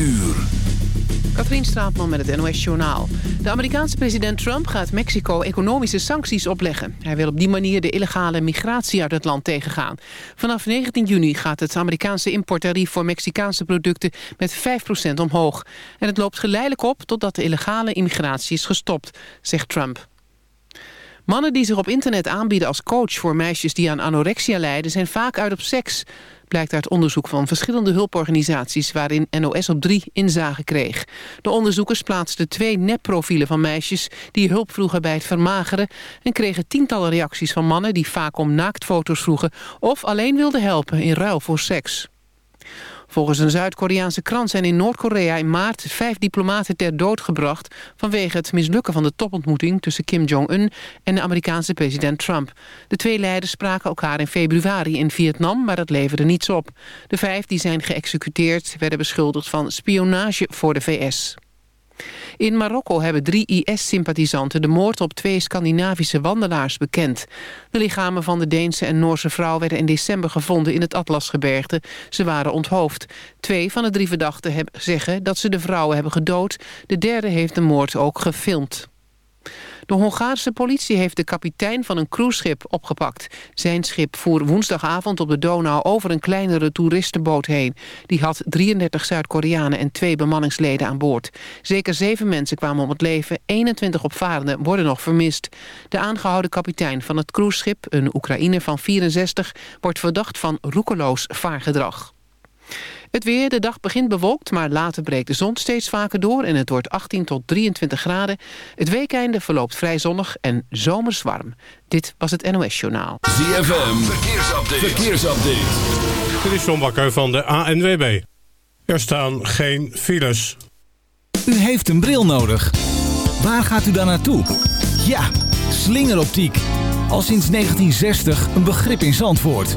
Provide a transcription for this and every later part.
uur. Katrien Straatman met het NOS-journaal. De Amerikaanse president Trump gaat Mexico economische sancties opleggen. Hij wil op die manier de illegale migratie uit het land tegengaan. Vanaf 19 juni gaat het Amerikaanse importtarief voor Mexicaanse producten met 5% omhoog. En het loopt geleidelijk op totdat de illegale immigratie is gestopt, zegt Trump. Mannen die zich op internet aanbieden als coach voor meisjes die aan anorexia lijden... zijn vaak uit op seks blijkt uit onderzoek van verschillende hulporganisaties... waarin NOS op 3 inzage kreeg. De onderzoekers plaatsten twee nepprofielen van meisjes... die hulp vroegen bij het vermageren... en kregen tientallen reacties van mannen die vaak om naaktfoto's vroegen... of alleen wilden helpen in ruil voor seks. Volgens een Zuid-Koreaanse krant zijn in Noord-Korea in maart vijf diplomaten ter dood gebracht vanwege het mislukken van de topontmoeting tussen Kim Jong-un en de Amerikaanse president Trump. De twee leiders spraken elkaar in februari in Vietnam, maar dat leverde niets op. De vijf die zijn geëxecuteerd werden beschuldigd van spionage voor de VS. In Marokko hebben drie IS-sympathisanten de moord op twee Scandinavische wandelaars bekend. De lichamen van de Deense en Noorse vrouw werden in december gevonden in het Atlasgebergte. Ze waren onthoofd. Twee van de drie verdachten zeggen dat ze de vrouwen hebben gedood. De derde heeft de moord ook gefilmd. De Hongaarse politie heeft de kapitein van een cruiseschip opgepakt. Zijn schip voer woensdagavond op de Donau over een kleinere toeristenboot heen. Die had 33 Zuid-Koreanen en twee bemanningsleden aan boord. Zeker zeven mensen kwamen om het leven. 21 opvarenden worden nog vermist. De aangehouden kapitein van het cruiseschip, een Oekraïner van 64... wordt verdacht van roekeloos vaargedrag. Het weer, de dag begint bewolkt, maar later breekt de zon steeds vaker door... en het wordt 18 tot 23 graden. Het weekeinde verloopt vrij zonnig en zomers warm. Dit was het NOS Journaal. ZFM, verkeersupdate. verkeersupdate. Dit is John Bakker van de ANWB. Er staan geen files. U heeft een bril nodig. Waar gaat u dan naartoe? Ja, slingeroptiek. Al sinds 1960 een begrip in Zandvoort.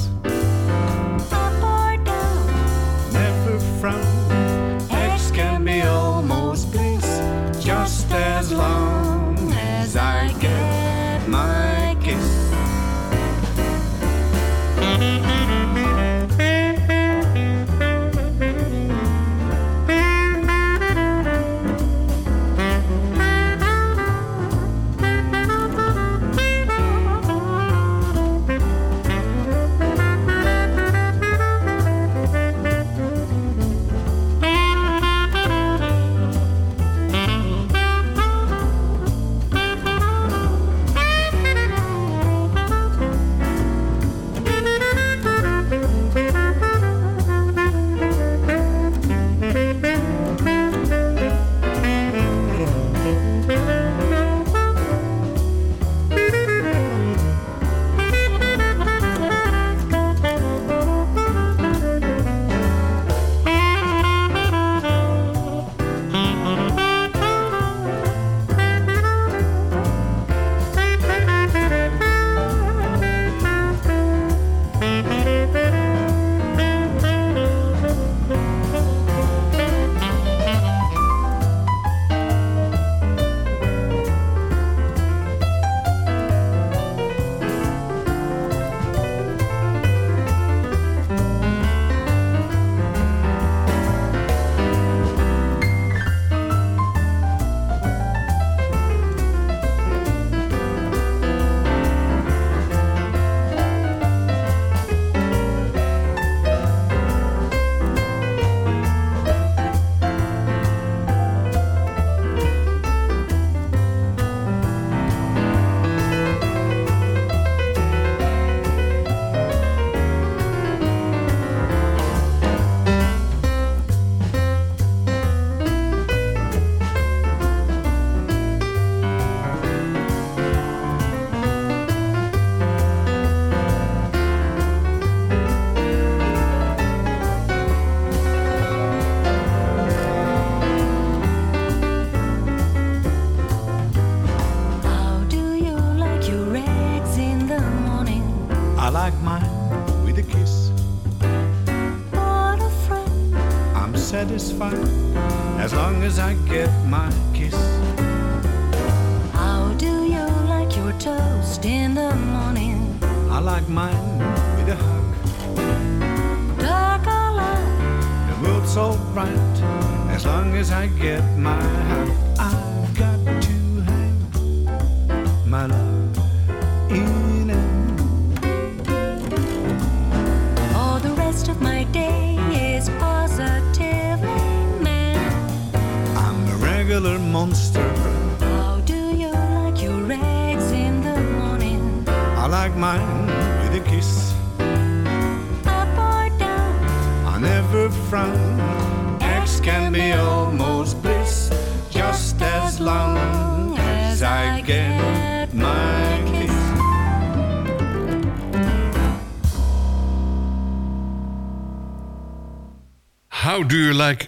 As I get my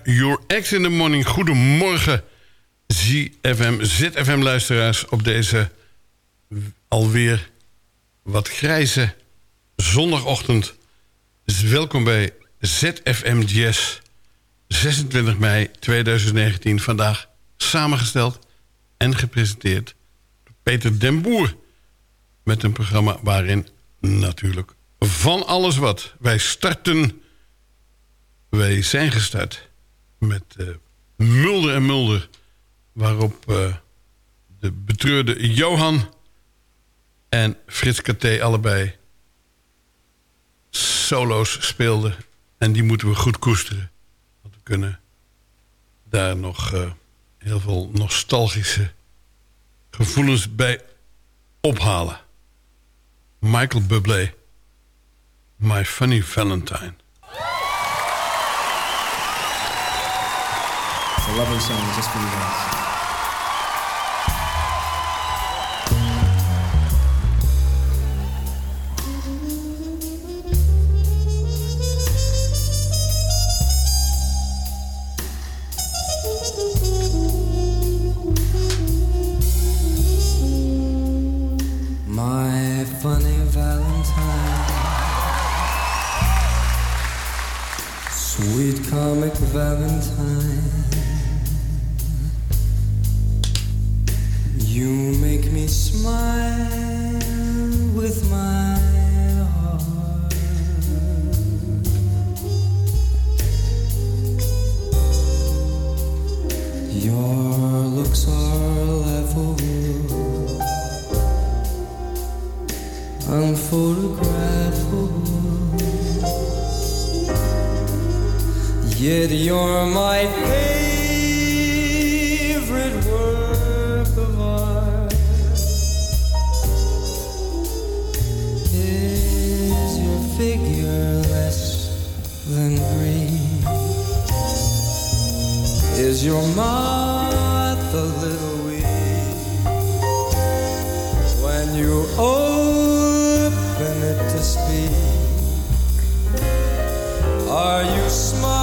your eggs in the morning? Goedemorgen, ZFM, ZFM-luisteraars op deze alweer wat grijze zondagochtend. Welkom bij ZFM Jazz, 26 mei 2019. Vandaag samengesteld en gepresenteerd door Peter den Boer. Met een programma waarin natuurlijk van alles wat. Wij starten wij zijn gestart met eh, Mulder en Mulder... waarop eh, de betreurde Johan en Frits Katé allebei solo's speelden. En die moeten we goed koesteren. Want we kunnen daar nog eh, heel veel nostalgische gevoelens bij ophalen. Michael Bublé, My Funny Valentine. It's a lovely song just for you guys. Valentine. smile.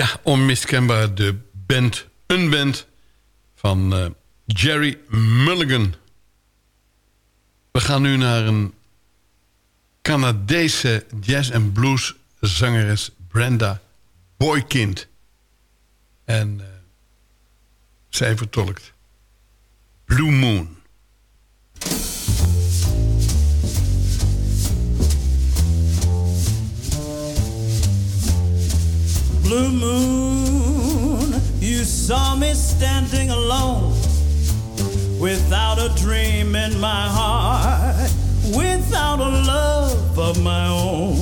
Ja, onmiskenbaar de band, een band van eh, Jerry Mulligan. We gaan nu naar een Canadese jazz- en blues zangeres Brenda Boykind. En uh, zij vertolkt Blue Moon. Blue moon, you saw me standing alone without a dream in my heart, without a love of my own.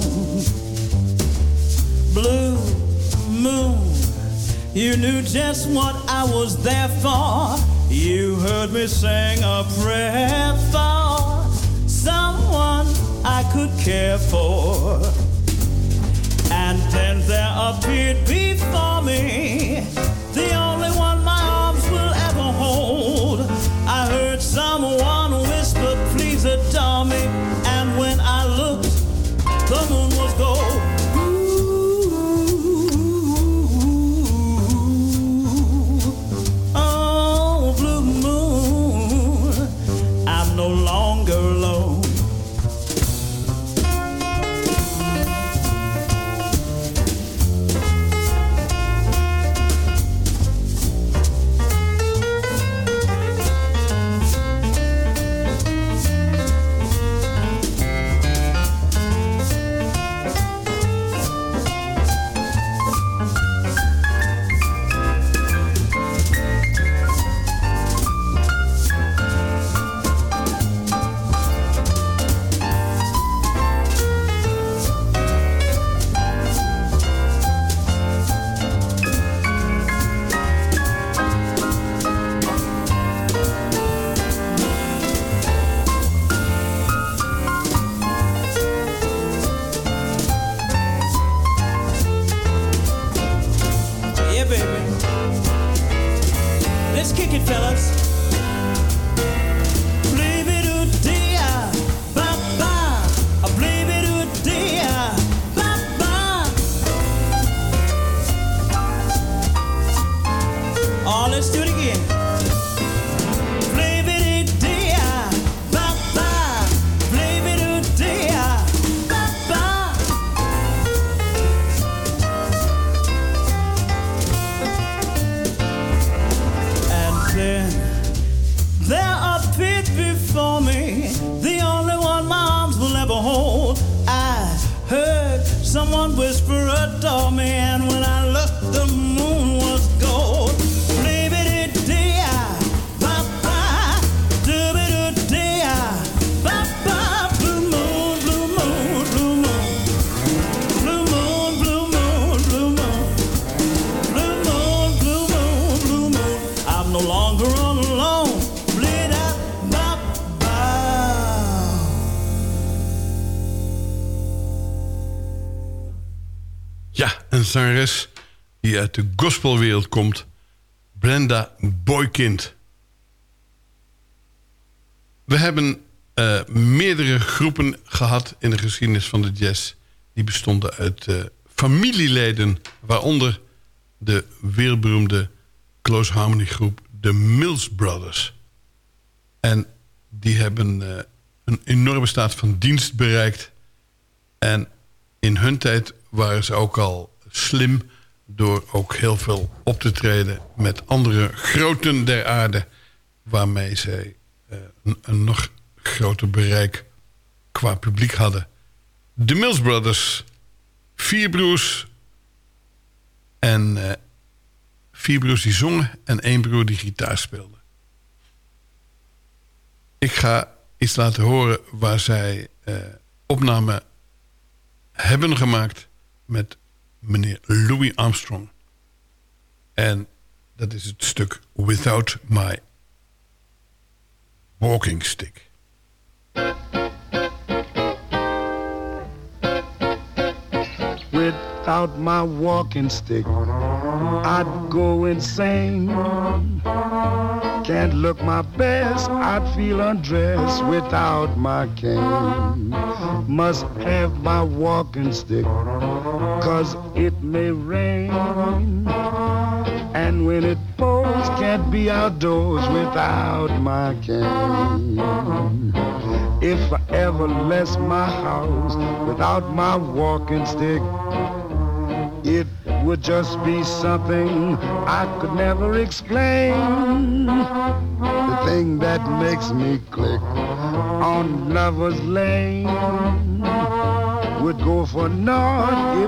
Blue moon, you knew just what I was there for You heard me sing a prayer for someone I could care for. And then there appeared before And zangeres die uit de gospelwereld komt. Brenda Boykind. We hebben eh, meerdere groepen gehad in de geschiedenis van de jazz. Die bestonden uit eh, familieleden, waaronder de wereldberoemde close harmony groep de Mills Brothers. En die hebben eh, een enorme staat van dienst bereikt. En in hun tijd waren ze ook al slim... door ook heel veel op te treden met andere groten der aarde... waarmee zij eh, een, nog groter bereik qua publiek hadden. De Mills Brothers, vier broers... en eh, vier broers die zongen en één broer die gitaar speelde. Ik ga iets laten horen waar zij eh, opnamen hebben gemaakt met meneer Louis Armstrong. En dat is het stuk Without My Walking Stick. Without my walking stick, I'd go insane. Can't look my best, I'd feel undressed without my cane. Must have my walking stick, cause it may rain. And when it pours, can't be outdoors without my cane. If I ever left my house without my walking stick, it would just be something I could never explain. The thing that makes me click on Lover's Lane would go for naught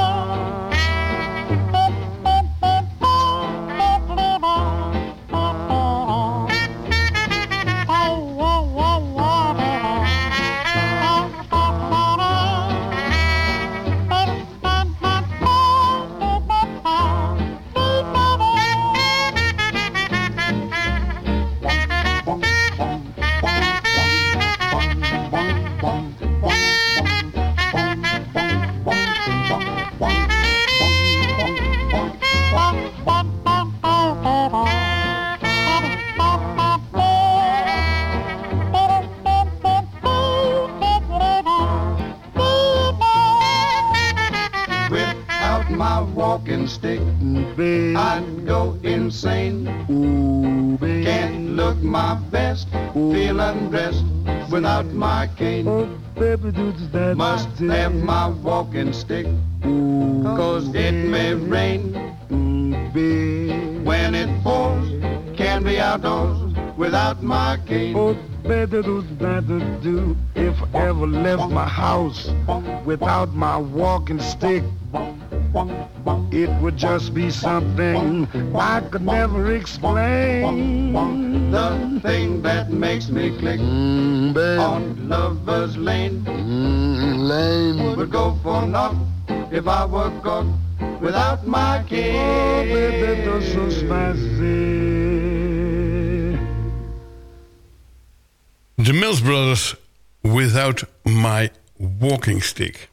without my cane. Oh, baby, that Must have my walking stick, Ooh, cause it may rain. Ooh. When it pours, can't be outdoors without my cane. Oh, better do better do if I ever left my house without my walking stick. It would just be something I could never explain. The thing that makes me click mm, on Lover's Lane, mm, lane would go for naught if I were caught without my cane. Oh, baby, that's so spicy. The Mills Brothers Without My Walking Stick.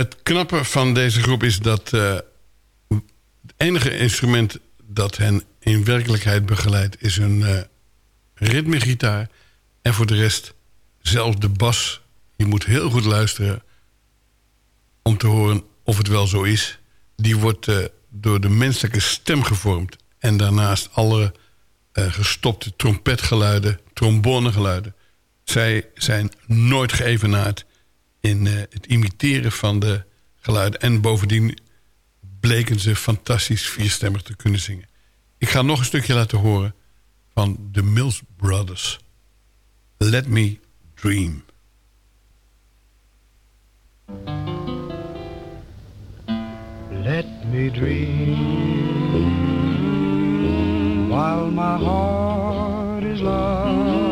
Het knappe van deze groep is dat uh, het enige instrument dat hen in werkelijkheid begeleidt is een uh, ritmegitaar. En voor de rest zelfs de bas. Je moet heel goed luisteren om te horen of het wel zo is. Die wordt uh, door de menselijke stem gevormd. En daarnaast alle gestopte trompetgeluiden, trombonegeluiden. Zij zijn nooit geëvenaard in uh, het imiteren van de geluiden. En bovendien bleken ze fantastisch vierstemmig te kunnen zingen. Ik ga nog een stukje laten horen van de Mills Brothers. Let Me Dream. Let me dream while my heart is lost.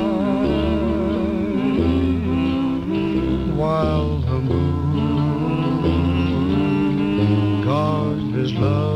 while Cause his love.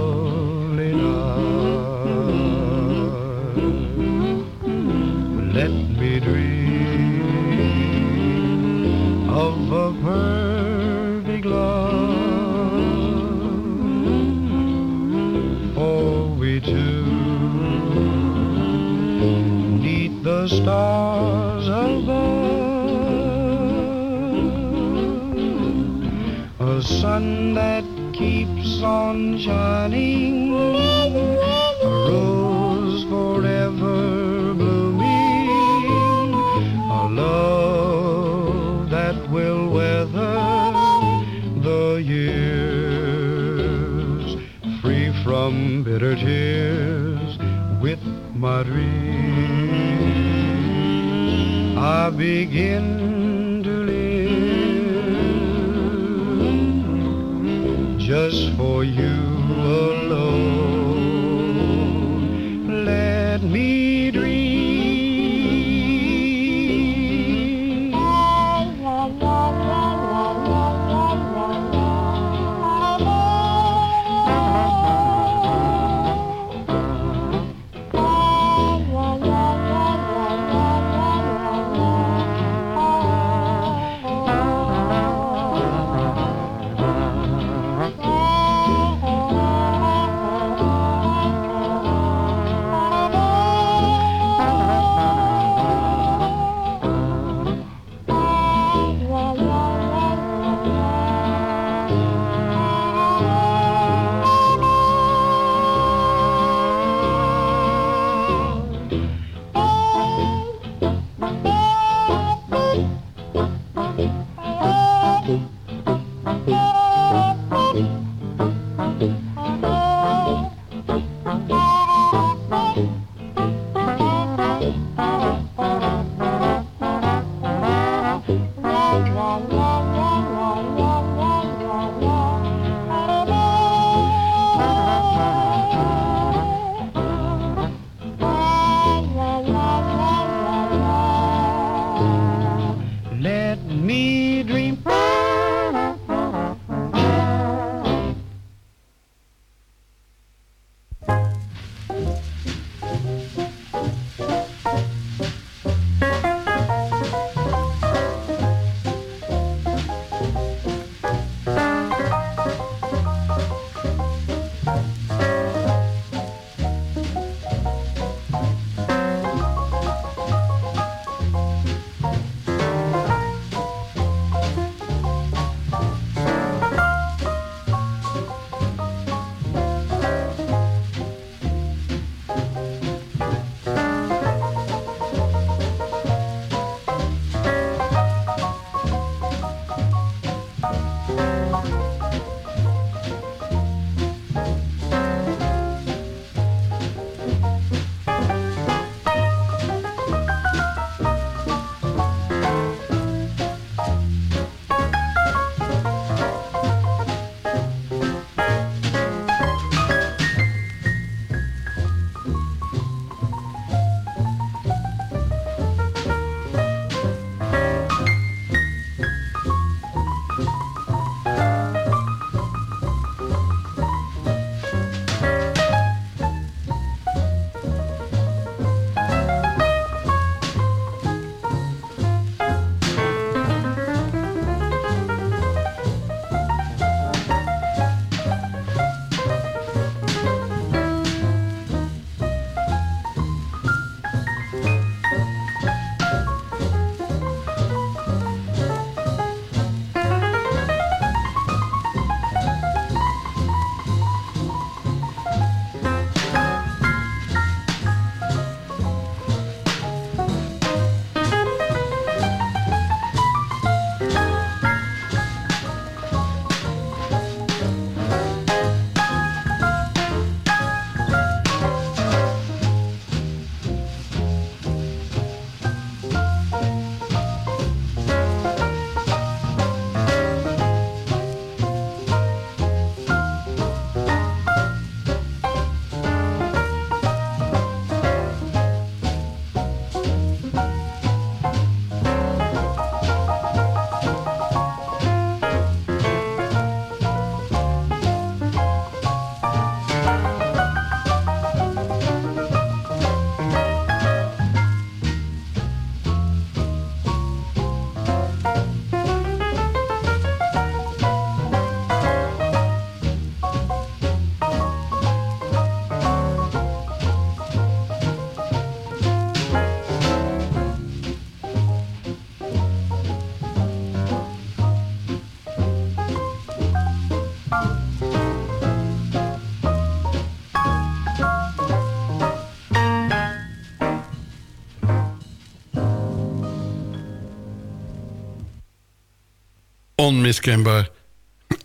Onmiskenbaar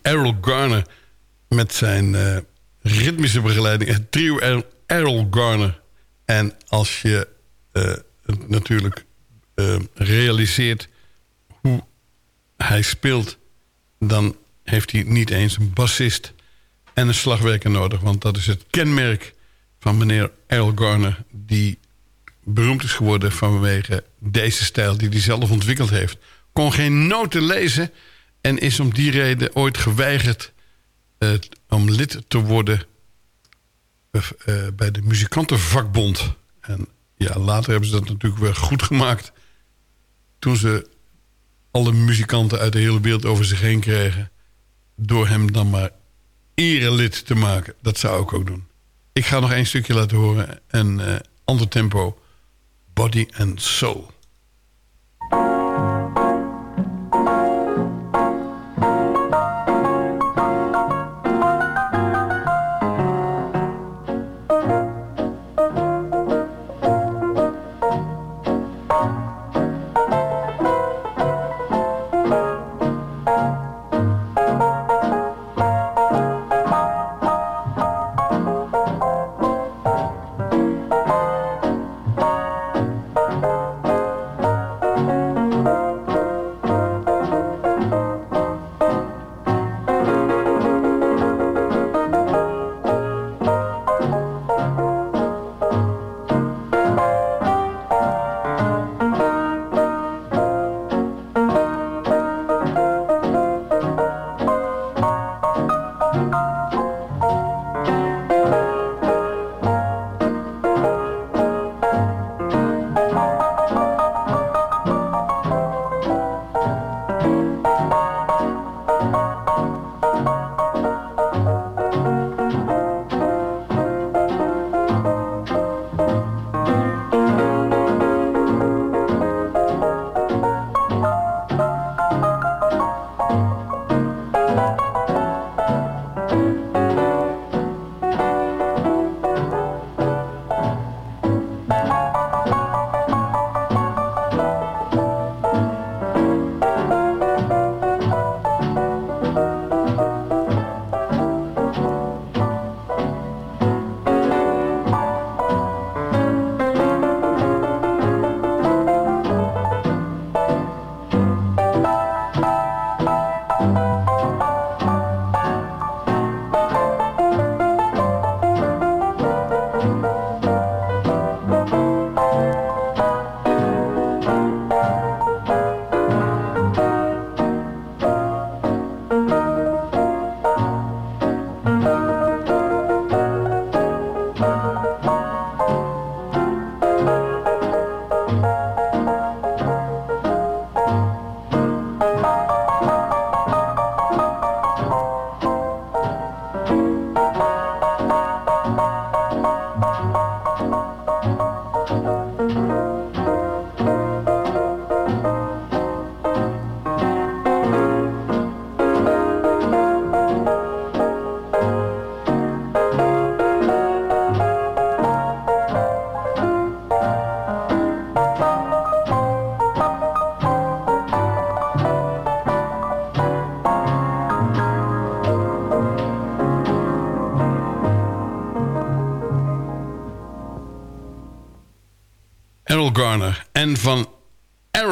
Errol Garner met zijn eh, ritmische begeleiding. Het trio Errol, Garner. En als je het natuurlijk eh, realiseert hoe hij speelt... dan heeft hij niet eens een bassist en een slagwerker nodig. Want dat is het kenmerk van meneer Errol Garner... die beroemd is geworden vanwege deze stijl die hij zelf ontwikkeld heeft. Kon geen noten lezen en is om die reden ooit geweigerd uh, om lid te worden uh, bij de muzikantenvakbond. En ja, later hebben ze dat natuurlijk weer goed gemaakt. Toen ze alle muzikanten uit de hele wereld over zich heen kregen. Door hem dan maar erelid te maken. Dat zou ik ook doen. Ik ga nog één stukje laten horen. En uh, ander tempo. Body and Soul.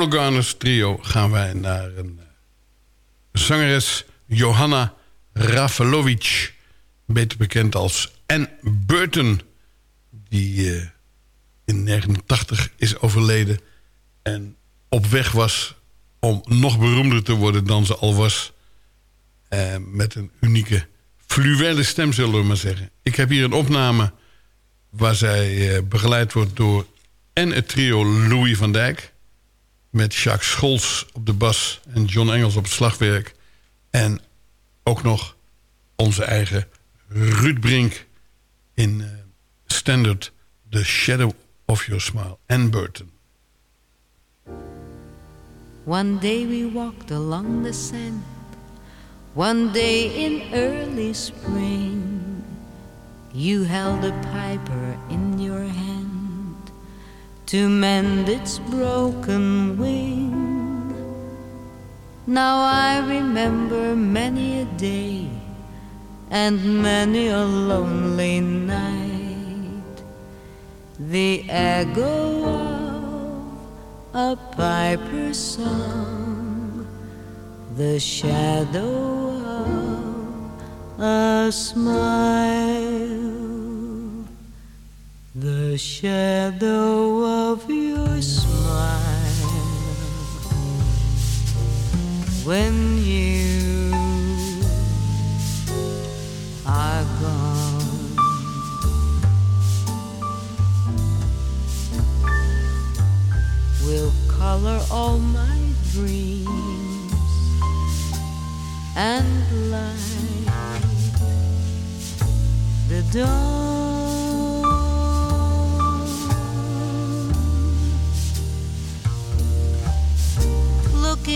Errol Garner's trio gaan wij naar een uh, zangeres Johanna Rafelovic. Beter bekend als Ann Burton. Die uh, in 1989 is overleden. En op weg was om nog beroemder te worden dan ze al was. Uh, met een unieke fluwele stem, zullen we maar zeggen. Ik heb hier een opname waar zij begeleid wordt door en het trio Louis van Dijk... met Jacques Scholz op de bas en John Engels op het slagwerk... en ook nog onze eigen Ruud Brink in uh, standard The Shadow of Your Smile en Burton. One day we walked along the sand. One day in early spring You held a piper in your hand to mend its broken wing. Now I remember many a day and many a lonely night. The echo of a piper's song, the shadow of a smile, the shadow of your smile when you are gone. Will color all my dreams and light the dawn.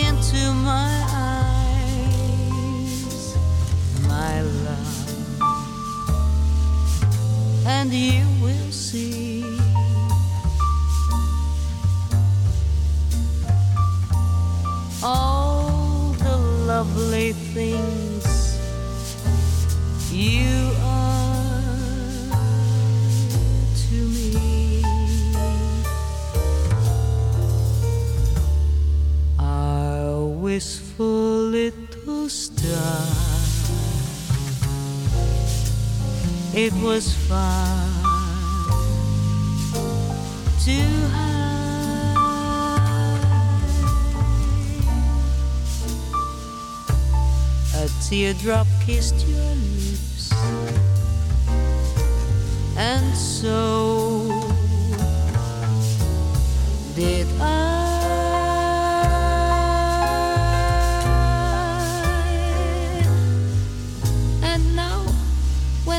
Into my eyes, my love, and you will see. All the lovely things you wistful little star. It was far too high. A teardrop kissed your lips, and so did I.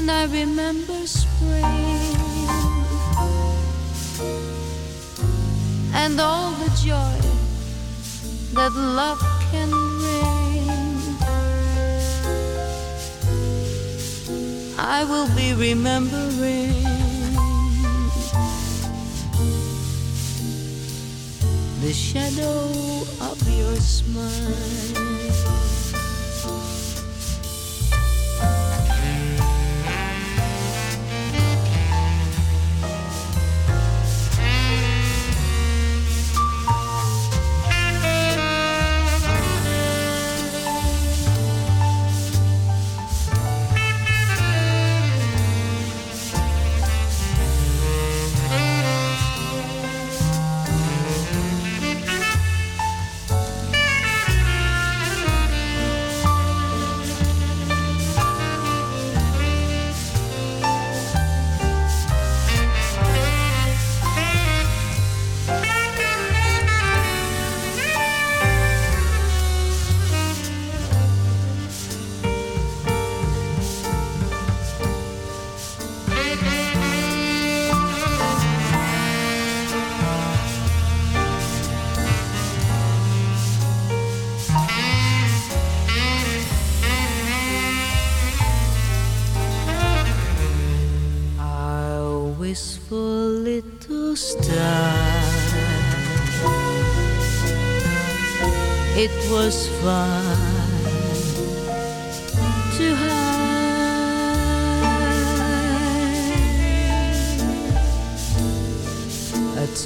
when I remember spring and all the joy that love can bring, I will be remembering the shadow of your smile.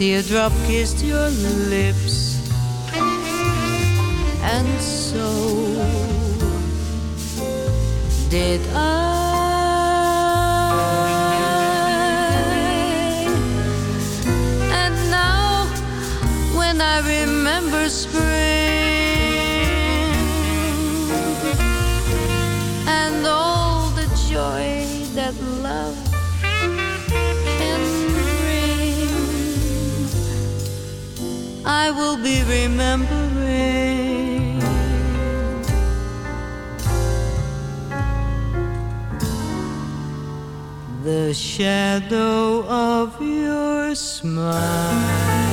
Teardrop kissed your lips, and so did I. And now, when I remember spring and all the joy that love I will be remembering the shadow of your smile.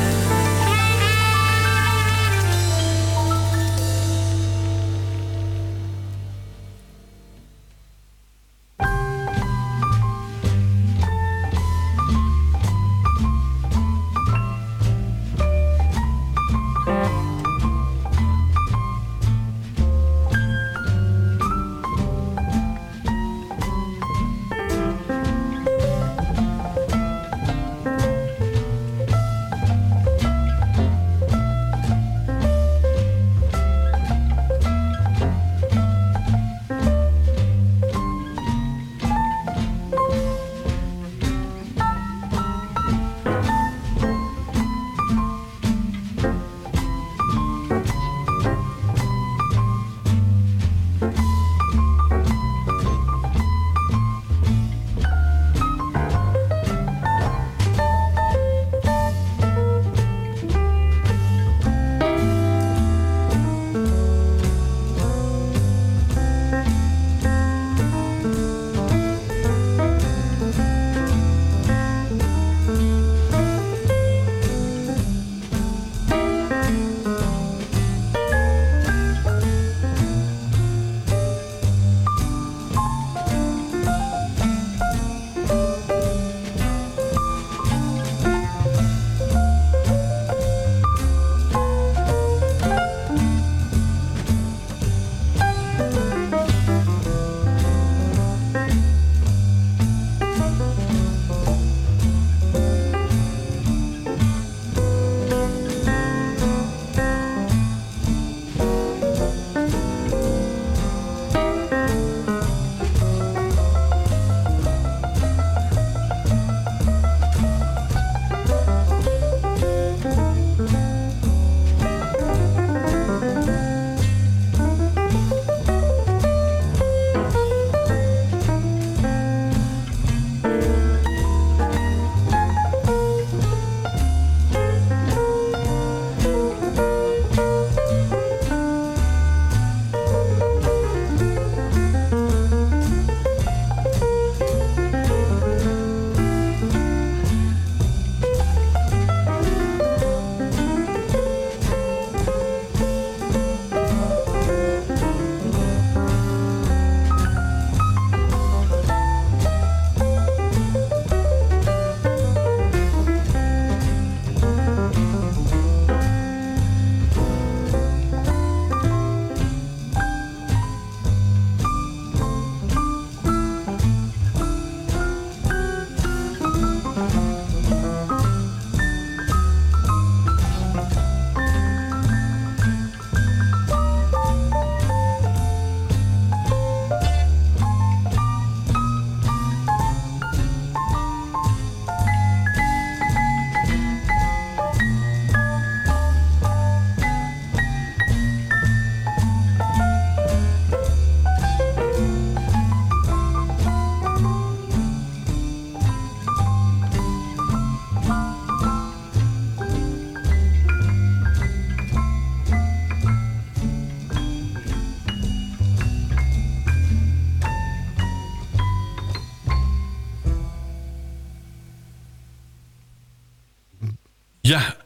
Ja,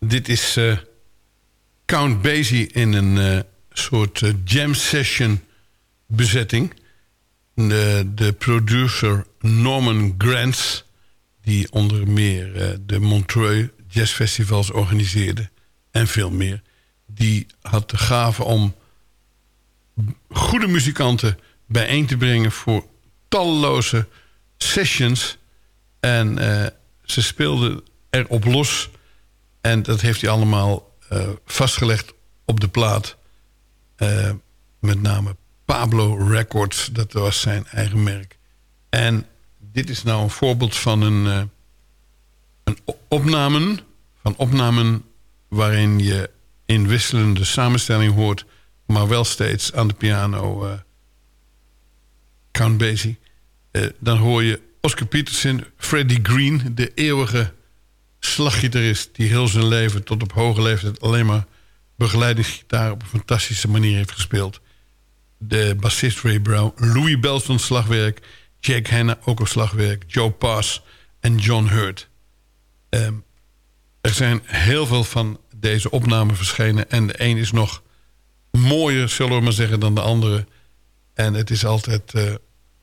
dit is uh, Count Basie in een uh, soort uh, jam session bezetting. De, de producer Norman Grants, die onder meer de Montreux Jazz Festivals organiseerde en veel meer. Die had de gave om goede muzikanten bijeen te brengen voor talloze sessions. En ze speelden erop los en dat heeft hij allemaal uh, vastgelegd op de plaat. Uh, met name Pablo Records, dat was zijn eigen merk. En dit is nou een voorbeeld van een, uh, een opnamen, van opnamen waarin je in wisselende samenstelling hoort, maar wel steeds aan de piano Count Basie. dan hoor je Oscar Peterson, Freddie Green, de eeuwige slaggitarist... die heel zijn leven tot op hoge leeftijd alleen maar begeleidingsgitaar... op een fantastische manier heeft gespeeld. De bassist Ray Brown, Louis Belson slagwerk... Jack Hanna ook op slagwerk, Joe Pass en John Hurt. Um, er zijn heel veel van deze opnamen verschenen... en de een is nog mooier, zullen we maar zeggen, dan de andere. En het is altijd uh,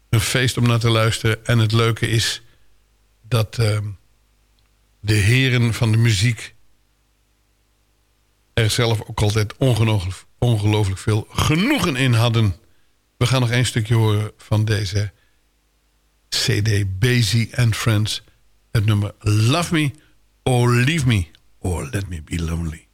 een feest om naar te luisteren. En het leuke is dat... Uh, de heren van de muziek er zelf ook altijd ongelooflijk veel genoegen in hadden. We gaan nog één stukje horen van deze CD Basie and Friends. Het nummer Love Me or Leave Me or Let Me Be Lonely.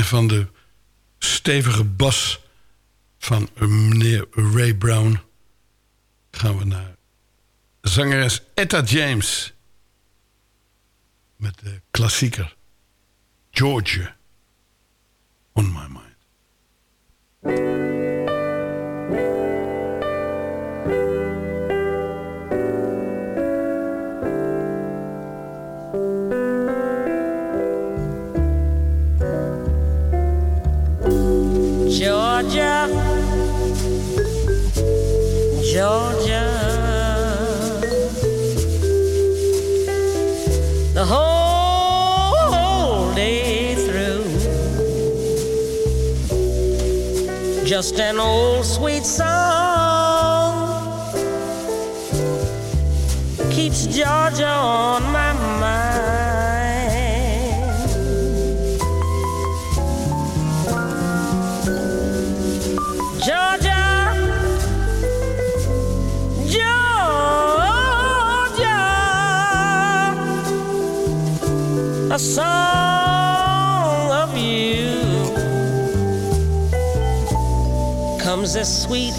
en van de stevige bas van meneer Ray Brown... gaan we naar zangeres Etta James... met de klassieker Georgia on my mind. Georgia, Georgia. The whole, whole day through, just an old sweet song keeps Georgia on my. sweet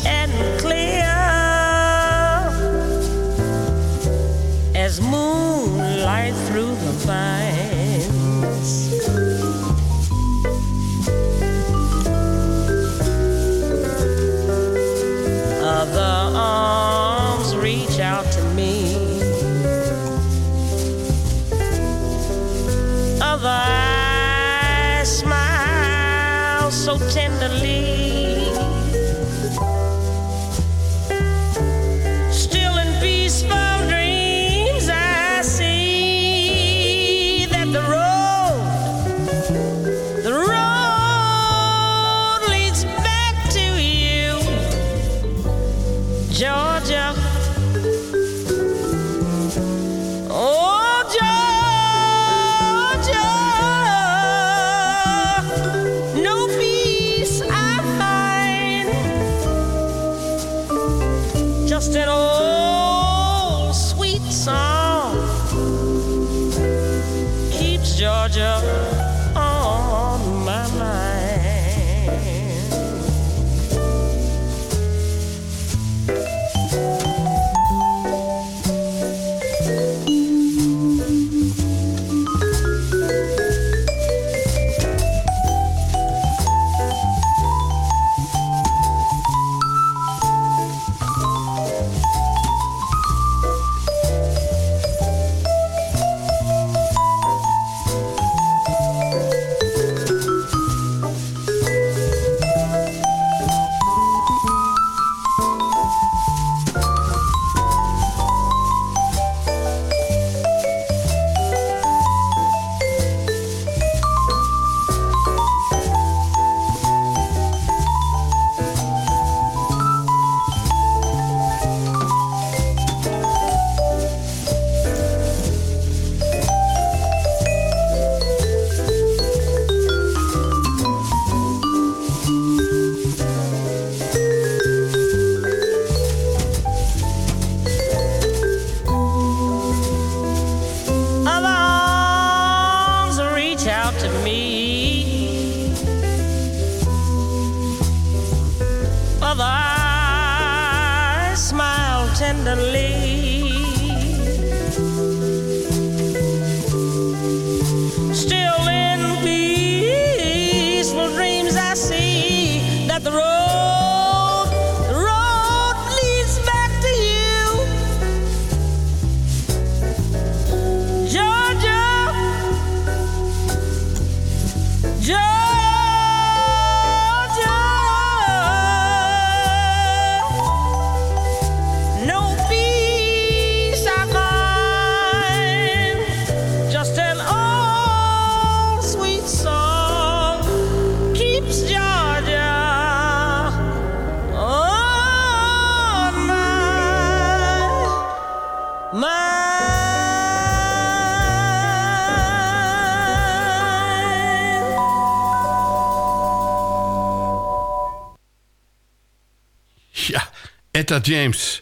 Etta James.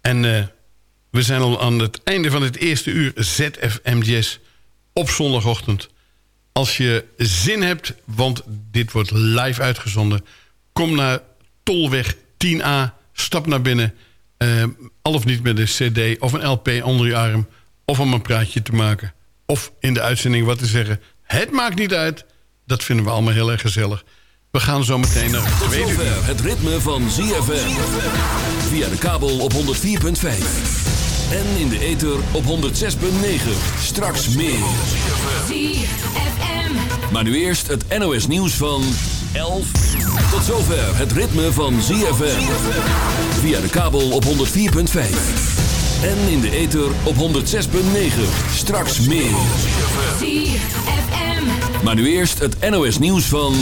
En eh, we zijn al aan het einde van het eerste uur ZFMJS op zondagochtend. Als je zin hebt, want dit wordt live uitgezonden... kom naar Tolweg 10A, stap naar binnen... Eh, al of niet met een cd of een LP onder je arm... of om een praatje te maken of in de uitzending wat te zeggen. Het maakt niet uit, dat vinden we allemaal heel erg gezellig... We gaan zo meteen naar het Tot tweede uur. het ritme van ZFM. Via de kabel op 104.5. En in de ether op 106.9. Straks meer. Maar nu eerst het NOS nieuws van 11. Tot zover het ritme van ZFM. Via de kabel op 104.5. En in de ether op 106.9. Straks meer. Maar nu eerst het NOS nieuws van...